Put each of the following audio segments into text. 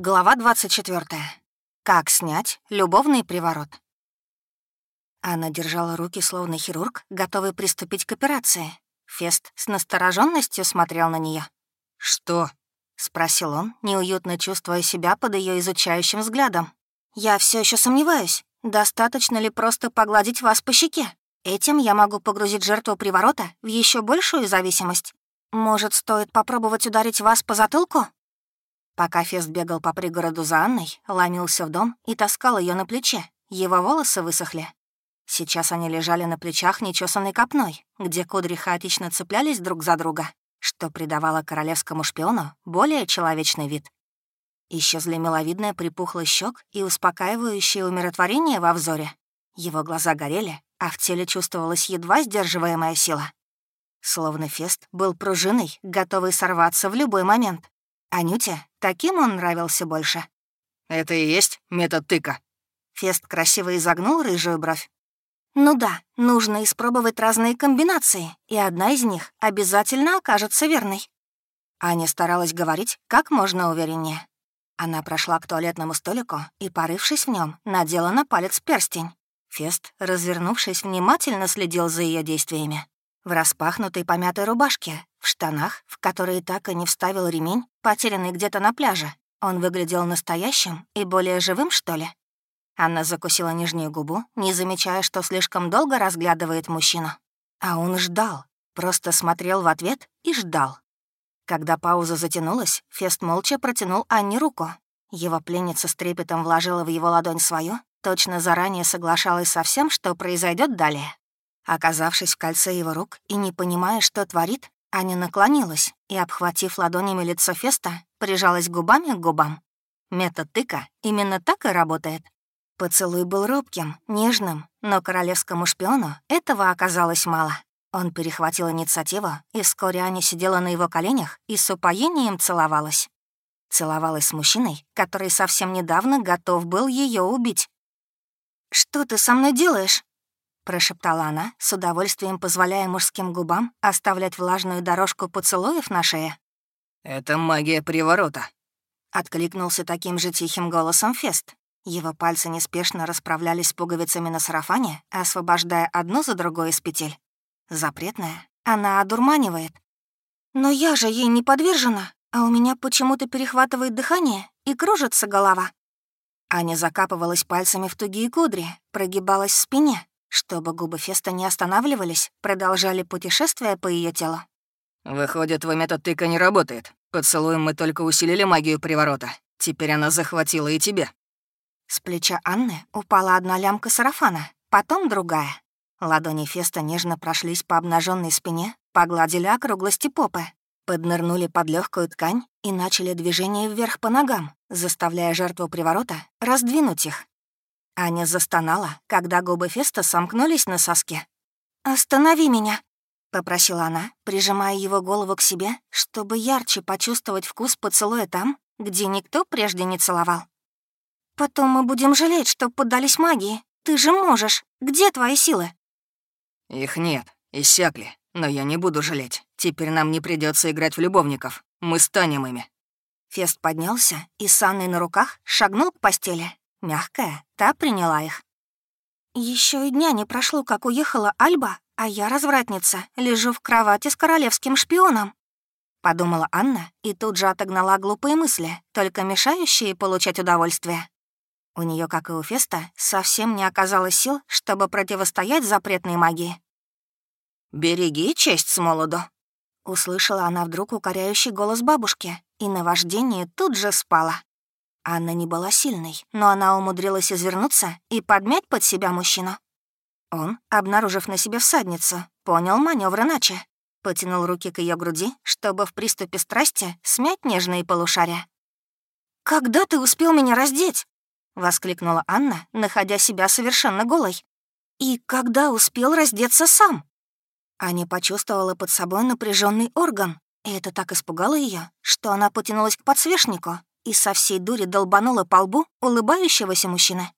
Глава 24. Как снять любовный приворот. Она держала руки, словно хирург, готовый приступить к операции. Фест с настороженностью смотрел на нее. «Что?» — спросил он, неуютно чувствуя себя под ее изучающим взглядом. «Я все еще сомневаюсь, достаточно ли просто погладить вас по щеке. Этим я могу погрузить жертву приворота в еще большую зависимость. Может, стоит попробовать ударить вас по затылку?» Пока Фест бегал по пригороду за Анной, ломился в дом и таскал ее на плече. Его волосы высохли. Сейчас они лежали на плечах нечесанной копной, где кудри хаотично цеплялись друг за друга, что придавало королевскому шпиону более человечный вид. Исчезли миловидная припухлость щек и успокаивающее умиротворение во взоре. Его глаза горели, а в теле чувствовалась едва сдерживаемая сила. Словно Фест был пружиной, готовый сорваться в любой момент. Анюте таким он нравился больше. «Это и есть метод тыка?» Фест красиво изогнул рыжую бровь. «Ну да, нужно испробовать разные комбинации, и одна из них обязательно окажется верной». Аня старалась говорить как можно увереннее. Она прошла к туалетному столику и, порывшись в нем, надела на палец перстень. Фест, развернувшись, внимательно следил за ее действиями. В распахнутой помятой рубашке, в штанах, в которые так и не вставил ремень, потерянный где-то на пляже. Он выглядел настоящим и более живым, что ли? Анна закусила нижнюю губу, не замечая, что слишком долго разглядывает мужчину. А он ждал, просто смотрел в ответ и ждал. Когда пауза затянулась, Фест молча протянул Анне руку. Его пленница с трепетом вложила в его ладонь свою, точно заранее соглашалась со всем, что произойдет далее. Оказавшись в кольце его рук и не понимая, что творит, Аня наклонилась и, обхватив ладонями лицо Феста, прижалась губами к губам. Метод тыка именно так и работает. Поцелуй был робким, нежным, но королевскому шпиону этого оказалось мало. Он перехватил инициативу, и вскоре Аня сидела на его коленях и с упоением целовалась. Целовалась с мужчиной, который совсем недавно готов был ее убить. «Что ты со мной делаешь?» Прошептала она, с удовольствием позволяя мужским губам оставлять влажную дорожку поцелуев на шее. «Это магия приворота», — откликнулся таким же тихим голосом Фест. Его пальцы неспешно расправлялись с пуговицами на сарафане, освобождая одну за другой из петель. Запретная. Она одурманивает. «Но я же ей не подвержена, а у меня почему-то перехватывает дыхание и кружится голова». Аня закапывалась пальцами в тугие кудри, прогибалась в спине, чтобы губы Феста не останавливались, продолжали путешествие по ее телу. «Выходит, твой метод тыка не работает. Поцелуем мы только усилили магию приворота. Теперь она захватила и тебя». С плеча Анны упала одна лямка сарафана, потом другая. Ладони Феста нежно прошлись по обнаженной спине, погладили округлости попы, поднырнули под легкую ткань и начали движение вверх по ногам, заставляя жертву приворота раздвинуть их. Аня застонала, когда губы Феста сомкнулись на соске. «Останови меня!» — попросила она, прижимая его голову к себе, чтобы ярче почувствовать вкус поцелуя там, где никто прежде не целовал. «Потом мы будем жалеть, что поддались магии. Ты же можешь. Где твои силы?» «Их нет, иссякли. Но я не буду жалеть. Теперь нам не придется играть в любовников. Мы станем ими». Фест поднялся и с Анной на руках шагнул к постели, Мягкая, та приняла их. Еще и дня не прошло, как уехала Альба, а я, развратница, лежу в кровати с королевским шпионом. Подумала Анна и тут же отогнала глупые мысли, только мешающие получать удовольствие. У нее, как и у Феста, совсем не оказалось сил, чтобы противостоять запретной магии. «Береги честь с молоду», — услышала она вдруг укоряющий голос бабушки, и наваждение тут же спало. Анна не была сильной, но она умудрилась извернуться и подмять под себя мужчину. Он, обнаружив на себе всадницу, понял маневр иначе. Потянул руки к ее груди, чтобы в приступе страсти смять нежные полушария. «Когда ты успел меня раздеть?» — воскликнула Анна, находя себя совершенно голой. «И когда успел раздеться сам?» Аня почувствовала под собой напряженный орган, и это так испугало ее, что она потянулась к подсвечнику, и со всей дури долбанула по лбу улыбающегося мужчины.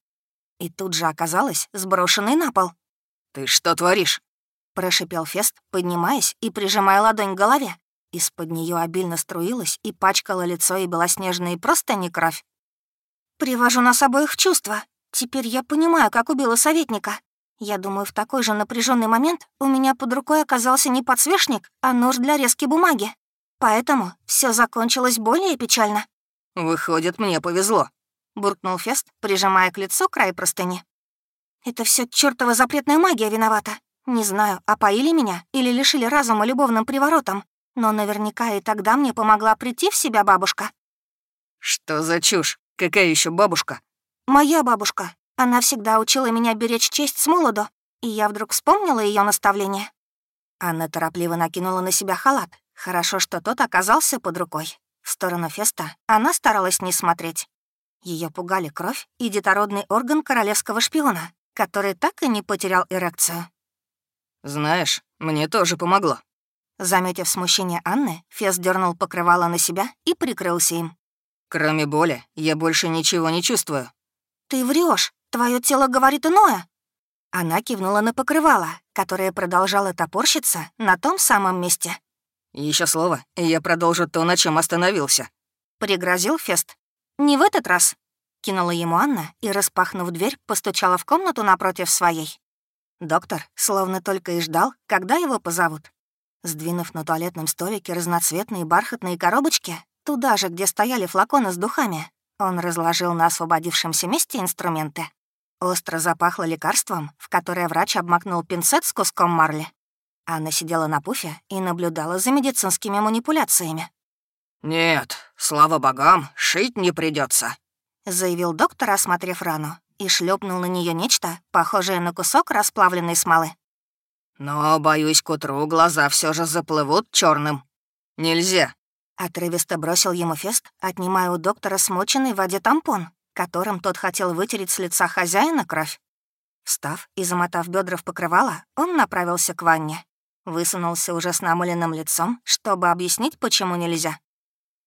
И тут же оказалась сброшенной на пол. «Ты что творишь?» — прошипел Фест, поднимаясь и прижимая ладонь к голове. Из-под нее обильно струилась и пачкала лицо и белоснежные просто не кровь. Привожу нас обоих в чувство. Теперь я понимаю, как убила советника. Я думаю, в такой же напряженный момент у меня под рукой оказался не подсвечник, а нож для резки бумаги. Поэтому все закончилось более печально. «Выходит, мне повезло», — буркнул Фест, прижимая к лицу край простыни. «Это все чертова запретная магия виновата. Не знаю, опоили меня или лишили разума любовным приворотом, но наверняка и тогда мне помогла прийти в себя бабушка». «Что за чушь? Какая еще бабушка?» «Моя бабушка. Она всегда учила меня беречь честь с молоду, и я вдруг вспомнила ее наставление». Анна торопливо накинула на себя халат. Хорошо, что тот оказался под рукой. В сторону Феста она старалась не смотреть. Ее пугали кровь и детородный орган королевского шпиона, который так и не потерял эрекцию. «Знаешь, мне тоже помогло». Заметив смущение Анны, Фес дернул покрывало на себя и прикрылся им. «Кроме боли, я больше ничего не чувствую». «Ты врешь, твое тело говорит иное». Она кивнула на покрывало, которое продолжало топорщиться на том самом месте. Еще слово, и я продолжу то, на чем остановился», — пригрозил Фест. «Не в этот раз», — кинула ему Анна и, распахнув дверь, постучала в комнату напротив своей. Доктор словно только и ждал, когда его позовут. Сдвинув на туалетном столике разноцветные бархатные коробочки, туда же, где стояли флаконы с духами, он разложил на освободившемся месте инструменты. Остро запахло лекарством, в которое врач обмакнул пинцет с куском марли. Анна сидела на пуфе и наблюдала за медицинскими манипуляциями. «Нет, слава богам, шить не придется, заявил доктор, осмотрев рану, и шлепнул на нее нечто, похожее на кусок расплавленной смолы. «Но, боюсь, к утру глаза все же заплывут черным. Нельзя». Отрывисто бросил ему Фест, отнимая у доктора смоченный в воде тампон, которым тот хотел вытереть с лица хозяина кровь. Встав и замотав бедра в покрывало, он направился к ванне. Высунулся уже с намыленным лицом, чтобы объяснить, почему нельзя.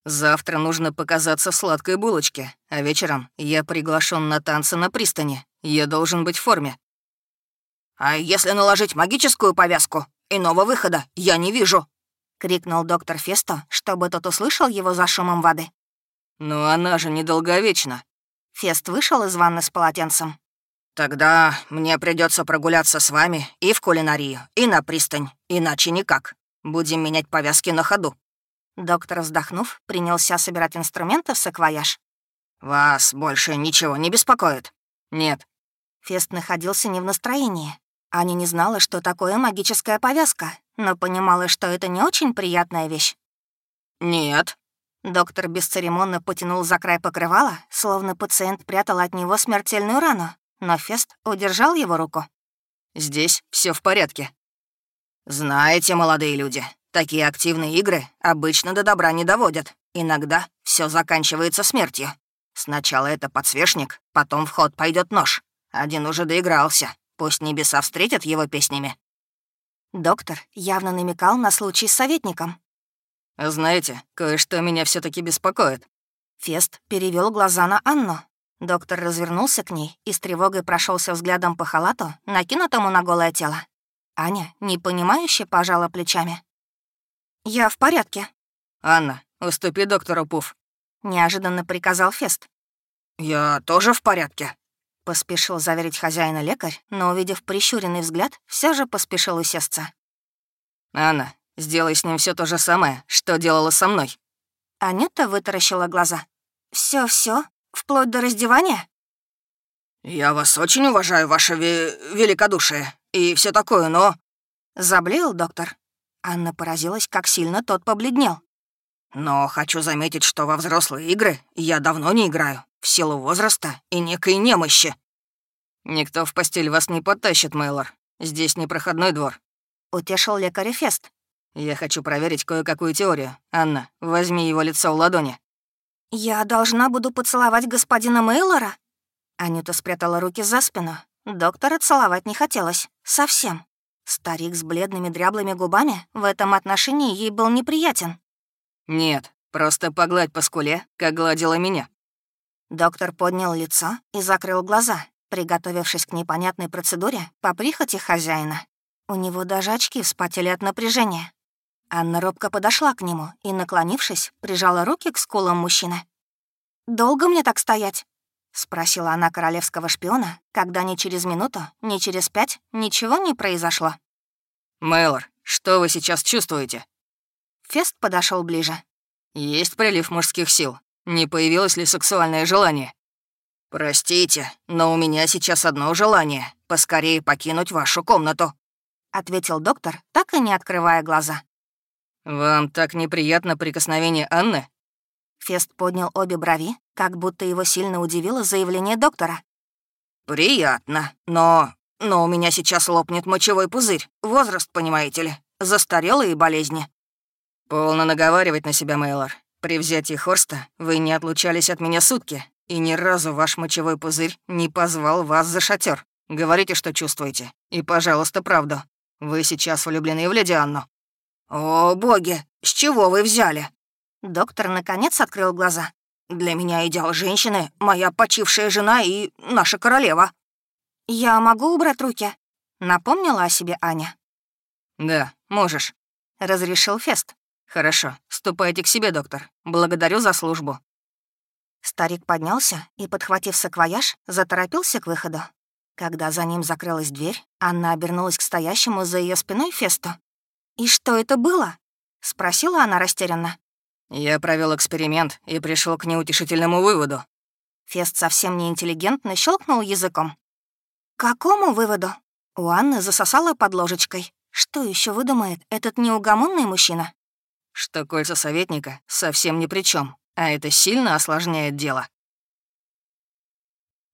«Завтра нужно показаться в сладкой булочке, а вечером я приглашен на танцы на пристани. Я должен быть в форме». «А если наложить магическую повязку? Иного выхода я не вижу!» — крикнул доктор Фесто, чтобы тот услышал его за шумом воды. «Но она же недолговечна». Фест вышел из ванны с полотенцем. «Тогда мне придется прогуляться с вами и в кулинарию, и на пристань, иначе никак. Будем менять повязки на ходу». Доктор, вздохнув, принялся собирать инструменты в саквояж. «Вас больше ничего не беспокоит?» «Нет». Фест находился не в настроении. Аня не знала, что такое магическая повязка, но понимала, что это не очень приятная вещь. «Нет». Доктор бесцеремонно потянул за край покрывала, словно пациент прятал от него смертельную рану, но Фест удержал его руку. «Здесь все в порядке». «Знаете, молодые люди, Такие активные игры обычно до добра не доводят. Иногда все заканчивается смертью. Сначала это подсвечник, потом в ход пойдет нож. Один уже доигрался. Пусть небеса встретят его песнями. Доктор явно намекал на случай с советником. «Знаете, кое-что меня все таки беспокоит». Фест перевел глаза на Анну. Доктор развернулся к ней и с тревогой прошелся взглядом по халату, накинутому на голое тело. Аня, непонимающе, пожала плечами. «Я в порядке». «Анна, уступи доктору Пуф», — неожиданно приказал Фест. «Я тоже в порядке», — поспешил заверить хозяина лекарь, но, увидев прищуренный взгляд, все же поспешил усесться. «Анна, сделай с ним все то же самое, что делала со мной». Анюта вытаращила глаза. все, все, вплоть до раздевания?» «Я вас очень уважаю, ваше ве великодушие, и все такое, но...» Заблеял доктор. Анна поразилась, как сильно тот побледнел. «Но хочу заметить, что во взрослые игры я давно не играю, в силу возраста и некой немощи». «Никто в постель вас не подтащит, Мейлор. Здесь не проходной двор», — утешил лекарь Фест. «Я хочу проверить кое-какую теорию. Анна, возьми его лицо в ладони». «Я должна буду поцеловать господина Мейлора?» Анюта спрятала руки за спину. Доктора целовать не хотелось. Совсем. Старик с бледными дряблыми губами в этом отношении ей был неприятен. «Нет, просто погладь по скуле, как гладила меня». Доктор поднял лицо и закрыл глаза, приготовившись к непонятной процедуре по прихоти хозяина. У него даже очки вспотели от напряжения. Анна робко подошла к нему и, наклонившись, прижала руки к скулам мужчины. «Долго мне так стоять?» спросила она королевского шпиона, когда ни через минуту, ни через пять ничего не произошло. «Мэлор, что вы сейчас чувствуете?» Фест подошел ближе. «Есть прилив мужских сил. Не появилось ли сексуальное желание?» «Простите, но у меня сейчас одно желание — поскорее покинуть вашу комнату», — ответил доктор, так и не открывая глаза. «Вам так неприятно прикосновение Анны?» Фест поднял обе брови, как будто его сильно удивило заявление доктора. «Приятно, но... но у меня сейчас лопнет мочевой пузырь. Возраст, понимаете ли, застарелые болезни». «Полно наговаривать на себя, Мейлор. При взятии Хорста вы не отлучались от меня сутки, и ни разу ваш мочевой пузырь не позвал вас за шатер. Говорите, что чувствуете. И, пожалуйста, правду. Вы сейчас влюблены в леди Анну». «О, боги, с чего вы взяли?» Доктор наконец открыл глаза. «Для меня идеал женщины — моя почившая жена и наша королева». «Я могу убрать руки?» — напомнила о себе Аня. «Да, можешь», — разрешил Фест. «Хорошо, ступайте к себе, доктор. Благодарю за службу». Старик поднялся и, подхватив саквояж, заторопился к выходу. Когда за ним закрылась дверь, Анна обернулась к стоящему за ее спиной Фесту. «И что это было?» — спросила она растерянно. Я провел эксперимент и пришел к неутешительному выводу. Фест совсем неинтеллигентно щелкнул языком. какому выводу? У Анны засосала под ложечкой. Что еще выдумает этот неугомонный мужчина? Что кольца советника совсем ни при чем, а это сильно осложняет дело.